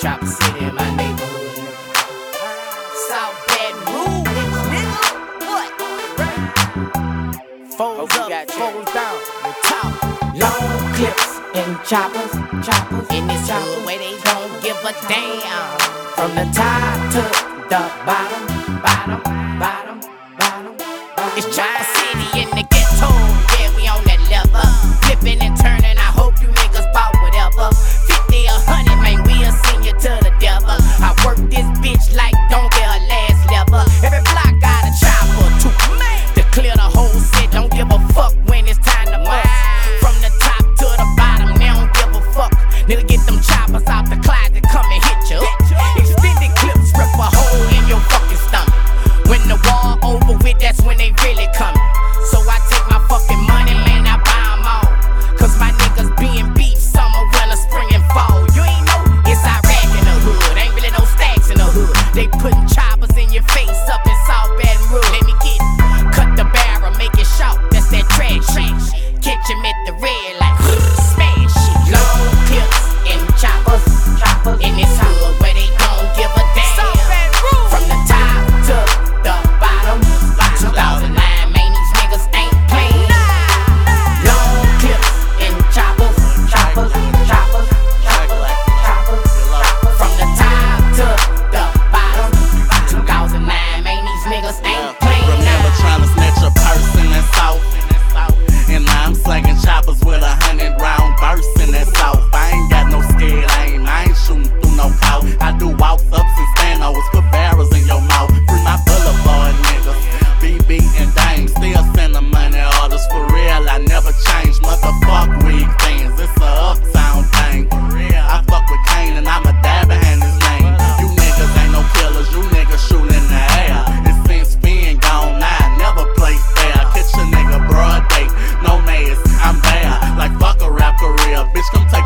Chop City my neighborhood. South Baton Rouge, nigga. What? Phones up, phones down, the top. Long clips and choppers, choppers. In this hood where they don't give a damn. From the top to the bottom, bottom, bottom, bottom, bottom. It's Chopper City. bitch, come take